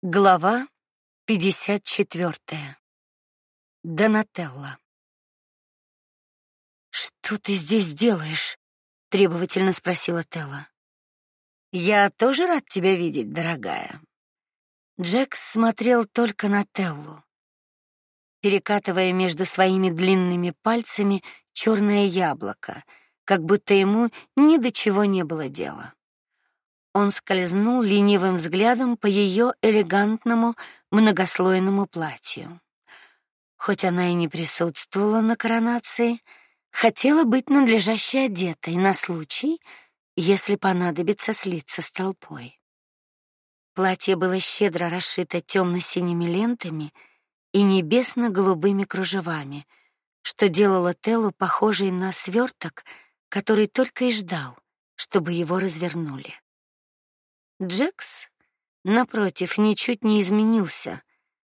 Глава 54. Донателла. Что ты здесь делаешь? требовательно спросила Телла. Я тоже рад тебя видеть, дорогая. Джекс смотрел только на Теллу, перекатывая между своими длинными пальцами черное яблоко, как будто ему ни до чего не было дела. Он скользнул ленивым взглядом по ее элегантному многослойному платью. Хоть она и не присутствовала на коронации, хотела быть надлежаще одетой на случай, если понадобится слиться с толпой. Платье было щедро расшито темно синими лентами и небесно-голубыми кружевами, что делало Телу похожей на сверток, который только и ждал, чтобы его развернули. Джекс, напротив, ничуть не изменился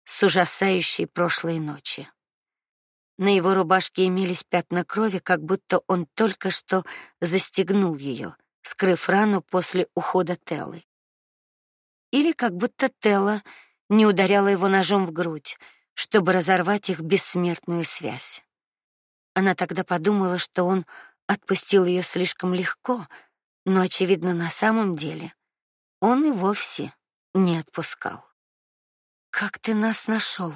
с ужасающей прошлой ночи. На его рубашке имелись пятна крови, как будто он только что застегнул ее, скрыв рану после ухода Теллы. Или как будто Телла не ударяла его ножом в грудь, чтобы разорвать их бессмертную связь. Она тогда подумала, что он отпустил ее слишком легко, но очевидно, на самом деле он и вовсе не отпускал. Как ты нас нашел?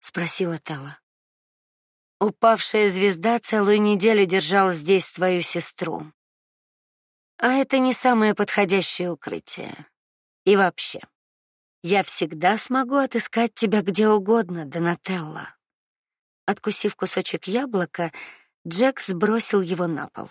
спросила Тела. Упавшая звезда целую неделю держала здесь твою сестру. А это не самое подходящее укрытие. И вообще, я всегда смогу отыскать тебя где угодно, Донателла. Откусив кусочек яблока, Джек сбросил его на пол.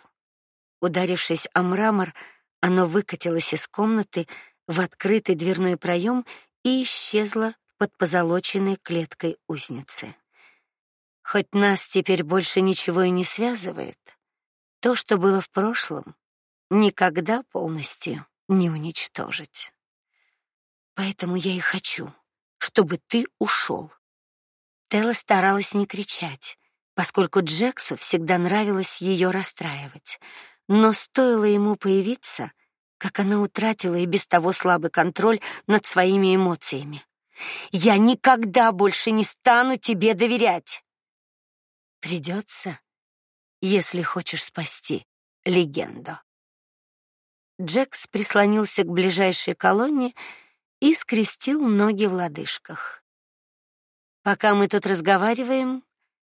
Ударившись о мрамор, оно выкатилось из комнаты в открытый дверной проем и исчезло под позолоченной клеткой узницы. Хоть нас теперь больше ничего и не связывает, то, что было в прошлом, никогда полностью не уничтожить. Поэтому я и хочу, чтобы ты ушел. Телла старалась не кричать, поскольку Джексу всегда нравилось ее расстраивать. Но стоило ему появиться, как она утратила и без того слабый контроль над своими эмоциями. Я никогда больше не стану тебе доверять. Придется, если хочешь спасти легенду. Джекс прислонился к ближайшей колонне и скрестил ноги в лодыжках. Пока мы тут разговариваем,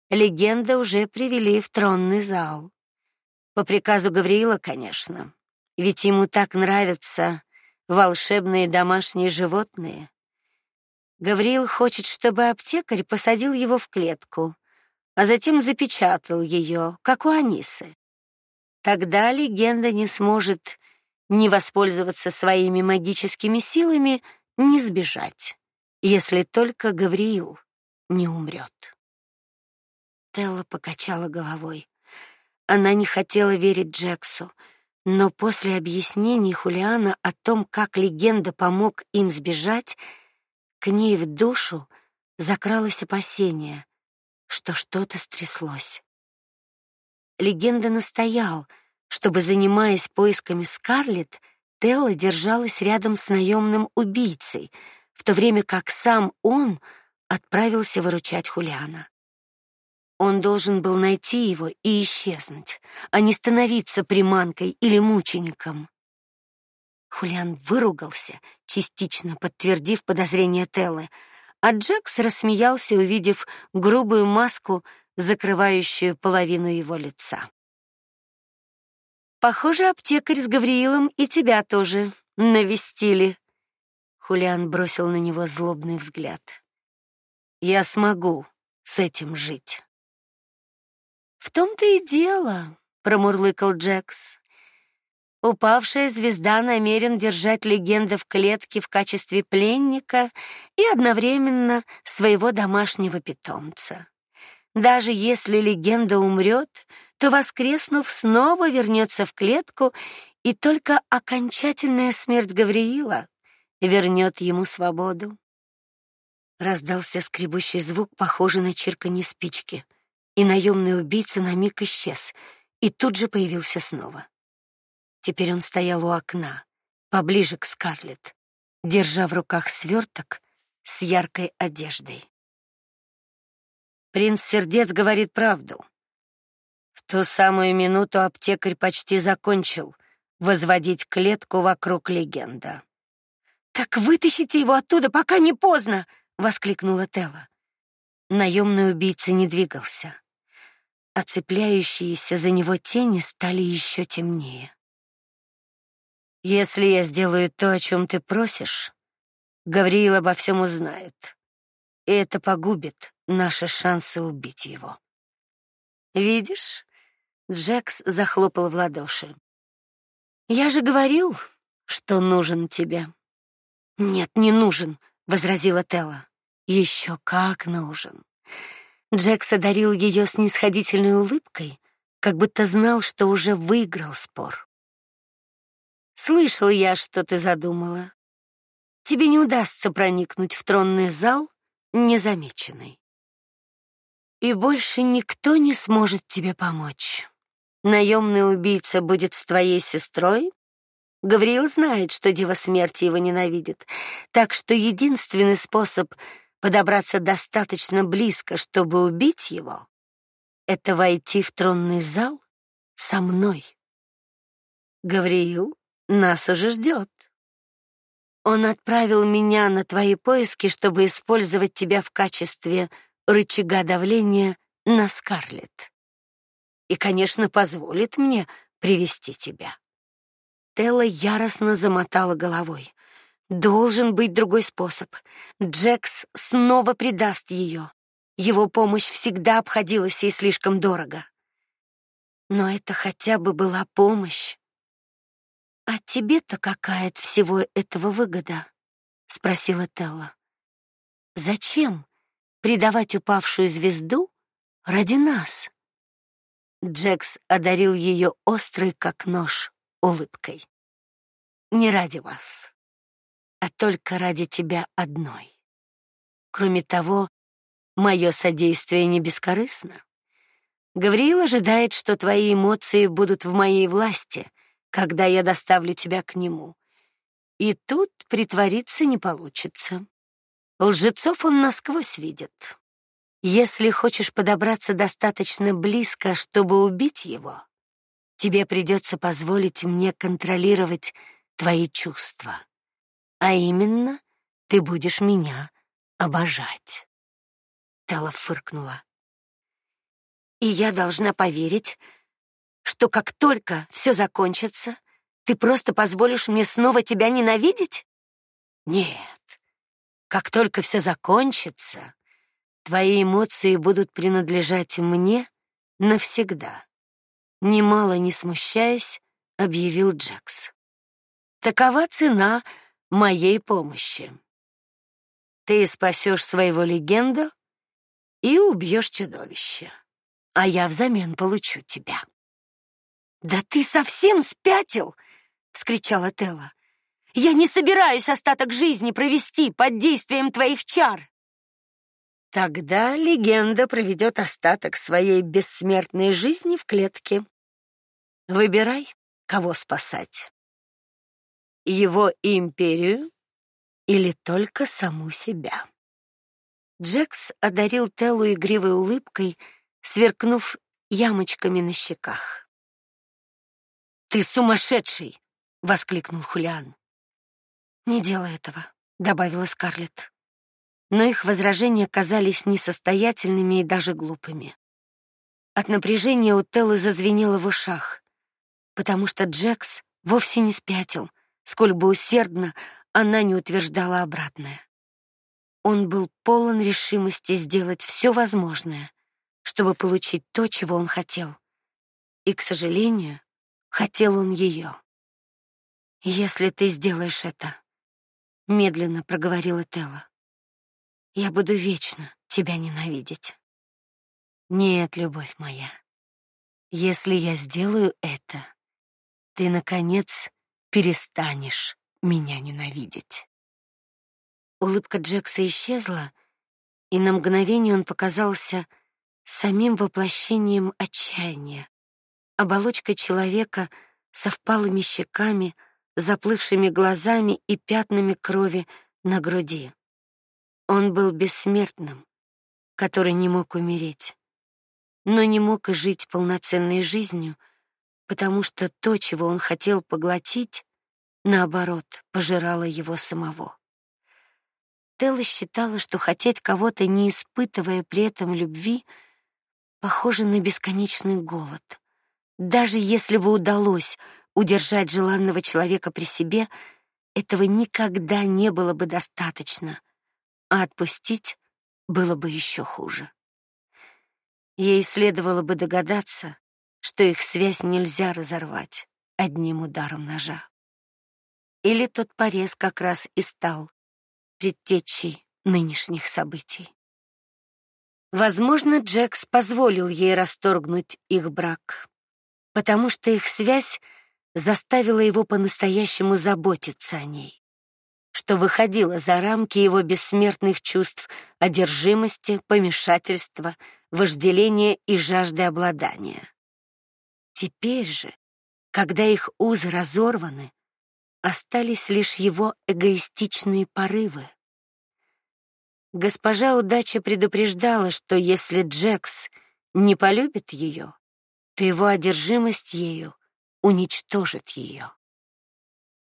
легенда уже привели в тронный зал. По приказу Гавриила, конечно. Ведь ему так нравятся волшебные домашние животные. Гавриил хочет, чтобы аптекарь посадил его в клетку, а затем запечатал ее, как у Анисы. Тогда легенда не сможет ни воспользоваться своими магическими силами, ни сбежать, если только Гавриил не умрет. Телла покачала головой. Она не хотела верить Джексу, но после объяснений Хулиана о том, как легенда помог им сбежать, к ней в душу закралось опасение, что что-то стряслось. Легенда настоял, чтобы, занимаясь поисками Скарлетт, Телла держалась рядом с наемным убийцей, в то время как сам он отправился выручать Хулиана. Он должен был найти его и исчезнуть, а не становиться приманкой или мучеником. Хулиан выругался, частично подтвердив подозрения Теллы, а Джекс рассмеялся, увидев грубую маску, закрывающую половину его лица. Похоже, аптекарь с Гавриилом и тебя тоже навестили. Хулиан бросил на него злобный взгляд. Я смогу с этим жить. Том-то и дело, промурлыкал Джекс. Упавшая звезда намерен держать легенду в клетке в качестве пленника и одновременно своего домашнего питомца. Даже если легенда умрет, то воскреснув снова вернется в клетку, и только окончательная смерть Гавриила вернет ему свободу. Раздался скребущий звук, похожий на чирканье спички и наемный убийца на миг исчез и тут же появился снова. Теперь он стоял у окна, поближе к Скарлетт, держа в руках сверток, с яркой одеждой. Принц Сердец говорит правду. В ту самую минуту аптекарь почти закончил возводить клетку вокруг легенда. Так вытащите его оттуда, пока не поздно, воскликнула Телла. Наемный убийца не двигался. Оцепляющиеся за него тени стали еще темнее. Если я сделаю то, о чем ты просишь, Гавриил обо всем узнает. И это погубит наши шансы убить его. Видишь? Джекс захлопал в ладоши. Я же говорил, что нужен тебе. Нет, не нужен, возразила Телла. Еще как нужен. Джекс одарил ее снисходительной улыбкой, как будто знал, что уже выиграл спор. Слышал я, что ты задумала. Тебе не удастся проникнуть в тронный зал незамеченной. И больше никто не сможет тебе помочь. Наемный убийца будет с твоей сестрой. Гавриил знает, что Дева Смерти его ненавидит, так что единственный способ подобраться достаточно близко, чтобы убить его, это войти в тронный зал со мной. Гавриил нас уже ждет. Он отправил меня на твои поиски, чтобы использовать тебя в качестве рычага давления на Скарлетт. И, конечно, позволит мне привести тебя. Телла яростно замотала головой. Должен быть другой способ. Джекс снова предаст ее. Его помощь всегда обходилась ей слишком дорого. Но это хотя бы была помощь. А тебе-то какая от всего этого выгода? спросила Телла. Зачем предавать упавшую звезду ради нас? Джекс одарил ее острой как нож улыбкой. Не ради вас, а только ради тебя одной. Кроме того, мое содействие не бескорыстно. Гавриил ожидает, что твои эмоции будут в моей власти, когда я доставлю тебя к нему. И тут притвориться не получится. Лжецов он насквозь видит. Если хочешь подобраться достаточно близко, чтобы убить его, тебе придется позволить мне контролировать твои чувства. А именно, ты будешь меня обожать. Тала фыркнула. И я должна поверить, что как только все закончится, ты просто позволишь мне снова тебя ненавидеть? Нет. Как только все закончится, твои эмоции будут принадлежать мне навсегда. Немало не смущаясь, объявил Джекс. Такова цена моей помощи. Ты спасешь своего легенду и убьешь чудовище, а я взамен получу тебя. Да ты совсем спятил, вскричала Телла. Я не собираюсь остаток жизни провести под действием твоих чар. Тогда легенда проведет остаток своей бессмертной жизни в клетке. Выбирай, кого спасать. Его империю или только саму себя. Джекс одарил Теллу игривой улыбкой, сверкнув ямочками на щеках. Ты сумасшедший, воскликнул Хулиан. Не делай этого, добавила Скарлетт. Но их возражения казались несостоятельными и даже глупыми. От напряжения у Теллы зазвенело в ушах, потому что Джекс вовсе не спятил, сколь бы усердно она не утверждала обратное. Он был полон решимости сделать все возможное, чтобы получить то, чего он хотел. И, к сожалению, Хотел он ее. Если ты сделаешь это, медленно проговорила Телла. Я буду вечно тебя ненавидеть. Нет, любовь моя. Если я сделаю это, ты наконец перестанешь меня ненавидеть. Улыбка Джекса исчезла, и на мгновение он показался самим воплощением отчаяния, оболочка человека со впалыми щеками, заплывшими глазами и пятнами крови на груди. Он был бессмертным, который не мог умереть, но не мог и жить полноценной жизнью, потому что то, чего он хотел поглотить, наоборот, пожирало его самого. Телла считала, что хотеть кого-то, не испытывая при этом любви, похоже на бесконечный голод. Даже если бы удалось удержать желанного человека при себе, этого никогда не было бы достаточно, а отпустить было бы еще хуже. Ей следовало бы догадаться, что их связь нельзя разорвать одним ударом ножа. Или тот порез как раз и стал предтечей нынешних событий. Возможно, Джекс позволил ей расторгнуть их брак, потому что их связь заставила его по-настоящему заботиться о ней, что выходило за рамки его бессмертных чувств одержимости, помешательства, вожделения и жажды обладания. Теперь же, когда их узы разорваны, остались лишь его эгоистичные порывы. Госпожа удача предупреждала, что если Джекс не полюбит ее, то его одержимость ею уничтожит ее.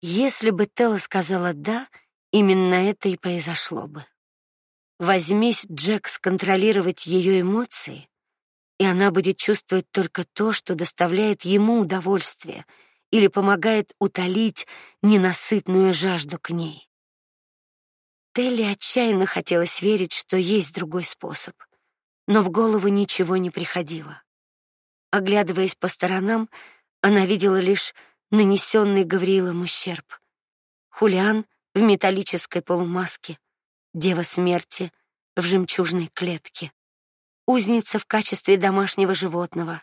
Если бы Телла сказала да, именно это и произошло бы. Возьмись Джекс контролировать ее эмоции, и она будет чувствовать только то, что доставляет ему удовольствие или помогает утолить ненасытную жажду к ней. Телли отчаянно хотелось верить, что есть другой способ, но в голову ничего не приходило. Оглядываясь по сторонам, она видела лишь нанесенный Гавриилом ущерб. Хулиан в металлической полумаске, Дева смерти в жемчужной клетке, узница в качестве домашнего животного.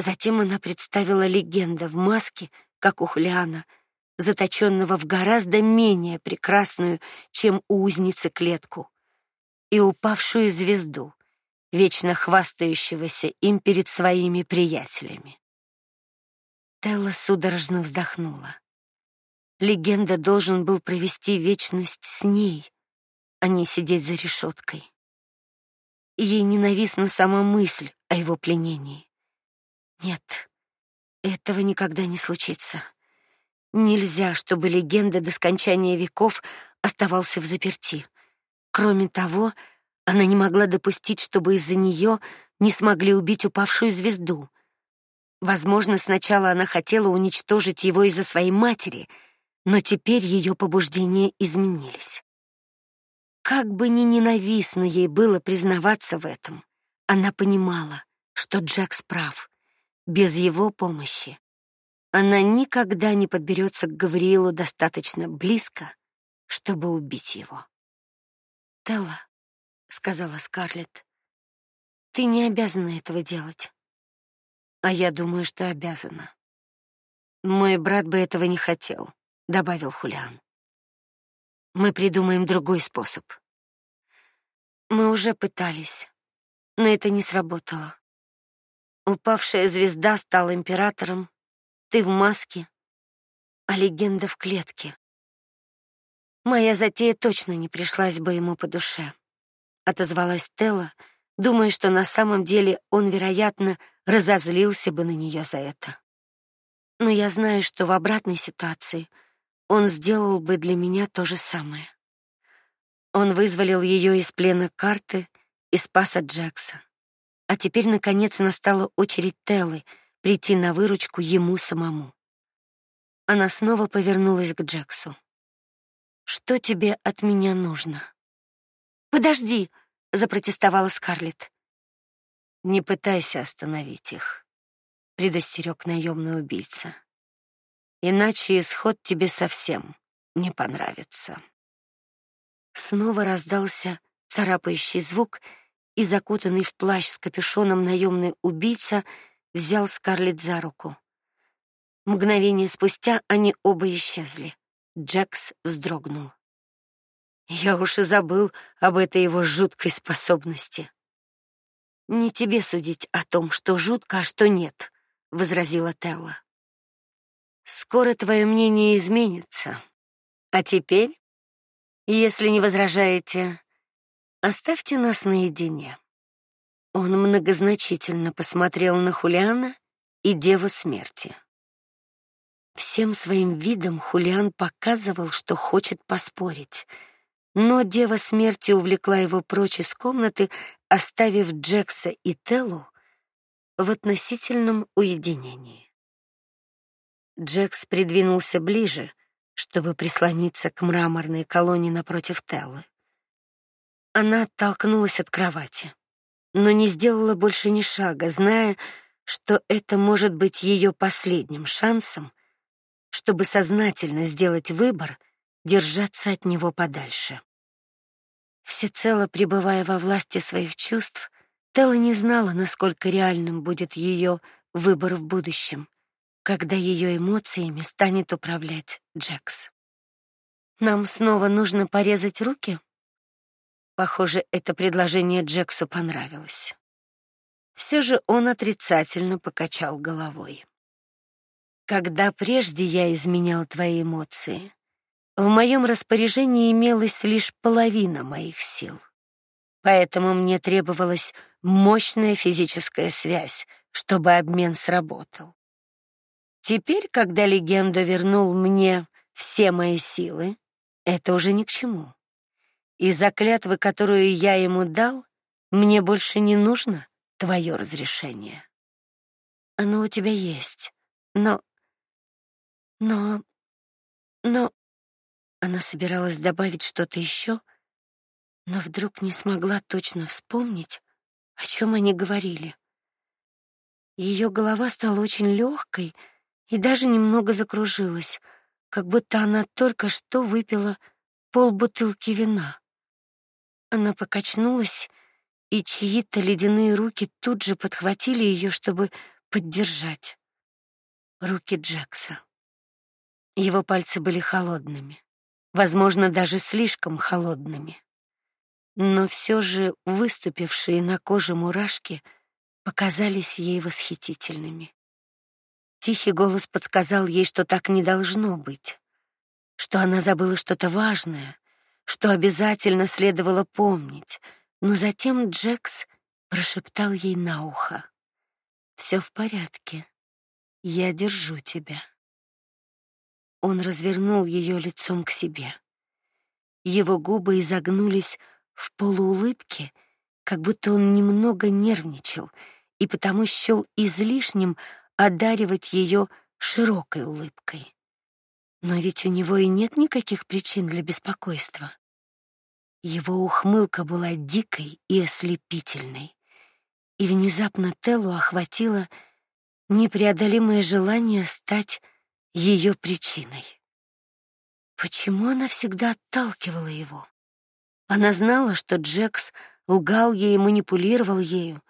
Затем она представила легенда в маске, как у Хулиана — заточенного в гораздо менее прекрасную, чем у узницы клетку, и упавшую звезду, вечно хвастающегося им перед своими приятелями. Телла судорожно вздохнула. Легенда должен был провести вечность с ней, а не сидеть за решеткой. Ей ненавистна сама мысль о его пленении. Нет, этого никогда не случится. Нельзя, чтобы легенда до скончания веков оставался в заперти. Кроме того, она не могла допустить, чтобы из-за нее не смогли убить упавшую звезду. Возможно, сначала она хотела уничтожить его из-за своей матери, но теперь ее побуждения изменились. Как бы ни ненавистно ей было признаваться в этом, она понимала, что Джек прав. Без его помощи она никогда не подберется к Гавриилу достаточно близко, чтобы убить его. "Телла", сказала Скарлетт. "Ты не обязана этого делать. А я думаю, что обязана. Мой брат бы этого не хотел", добавил Хулиан. "Мы придумаем другой способ. Мы уже пытались, но это не сработало. Упавшая звезда стала императором, ты в маске, а легенда в клетке. Моя затея точно не пришлась бы ему по душе. Отозвалась Телла, думая, что на самом деле он, вероятно, разозлился бы на нее за это. Но я знаю, что в обратной ситуации он сделал бы для меня то же самое. Он вызволил ее из плена карты и спас от Джекса. А теперь наконец настала очередь Теллы прийти на выручку ему самому. Она снова повернулась к Джексу. Что тебе от меня нужно? Подожди, запротестовала Скарлетт. Не пытайся остановить их, предостерег наемный убийца. Иначе исход тебе совсем не понравится. Снова раздался царапающий звук, и закутанный в плащ с капюшоном наемный убийца взял Скарлетт за руку. Мгновение спустя они оба исчезли. Джекс вздрогнул. Я уж и забыл об этой его жуткой способности. Не тебе судить о том, что жутко, а что нет, возразила Телла. Скоро твое мнение изменится. А теперь, если не возражаете, Оставьте нас наедине. Он многозначительно посмотрел на Хулиана и Деву Смерти. Всем своим видом Хулиан показывал, что хочет поспорить, но Дева Смерти увлекла его прочь из комнаты, оставив Джекса и Теллу в относительном уединении. Джекс придвинулся ближе, чтобы прислониться к мраморной колонне напротив Теллы. Она оттолкнулась от кровати, но не сделала больше ни шага, зная, что это может быть ее последним шансом, чтобы сознательно сделать выбор держаться от него подальше. Всецело пребывая во власти своих чувств, Телла не знала, насколько реальным будет ее выбор в будущем, когда ее эмоциями станет управлять Джекс. Нам снова нужно порезать руки? Похоже, это предложение Джексу понравилось. Все же он отрицательно покачал головой. Когда прежде я изменял твои эмоции, в моем распоряжении имелась лишь половина моих сил. Поэтому мне требовалась мощная физическая связь, чтобы обмен сработал. Теперь, когда легенда вернул мне все мои силы, это уже ни к чему. И за клятвы, которую я ему дал, мне больше не нужно твое разрешение. Оно у тебя есть, но... Но... Но... Она собиралась добавить что-то еще, но вдруг не смогла точно вспомнить, о чем они говорили. Ее голова стала очень легкой и даже немного закружилась, как будто она только что выпила полбутылки вина. Она покачнулась, и чьи-то ледяные руки тут же подхватили ее, чтобы поддержать. Руки Джекса. Его пальцы были холодными, возможно, даже слишком холодными. Но все же выступившие на коже мурашки показались ей восхитительными. Тихий голос подсказал ей, что так не должно быть, что она забыла что-то важное, что обязательно следовало помнить, но затем Джекс прошептал ей на ухо: «Все в порядке. Я держу тебя". Он развернул ее лицом к себе. Его губы изогнулись в полуулыбке, как будто он немного нервничал и потому счел излишним одаривать ее широкой улыбкой. Но ведь у него и нет никаких причин для беспокойства. Его ухмылка была дикой и ослепительной, и внезапно Телу охватило непреодолимое желание стать ее причиной. Почему она всегда отталкивала его? Она знала, что Джекс лгал ей и манипулировал ею,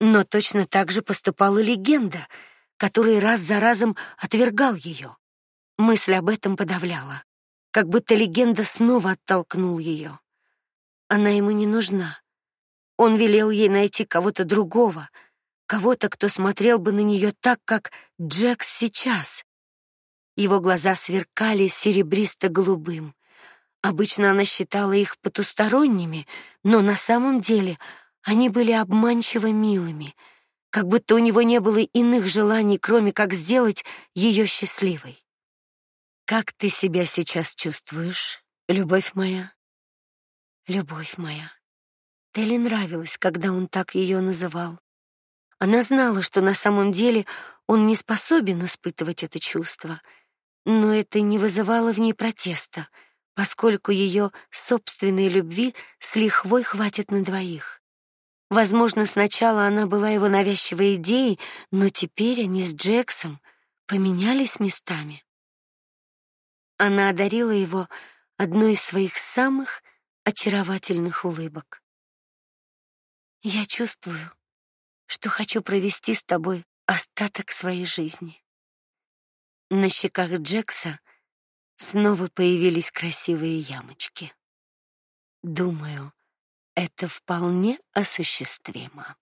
но точно так же поступала легенда, который раз за разом отвергал ее. Мысль об этом подавляла, как будто легенда снова оттолкнул ее. Она ему не нужна. Он велел ей найти кого-то другого, кого-то, кто смотрел бы на нее так, как Джекс сейчас. Его глаза сверкали серебристо-голубым. Обычно она считала их потусторонними, но на самом деле они были обманчиво милыми, как будто у него не было иных желаний, кроме как сделать ее счастливой. Как ты себя сейчас чувствуешь, любовь моя? Любовь моя. Телли нравилось, когда он так ее называл. Она знала, что на самом деле он не способен испытывать это чувство, но это не вызывало в ней протеста, поскольку ее собственной любви с лихвой хватит на двоих. Возможно, сначала она была его навязчивой идеей, но теперь они с Джексом поменялись местами. Она одарила его одной из своих самых очаровательных улыбок. Я чувствую, что хочу провести с тобой остаток своей жизни. На щеках Джекса снова появились красивые ямочки. Думаю, это вполне осуществимо.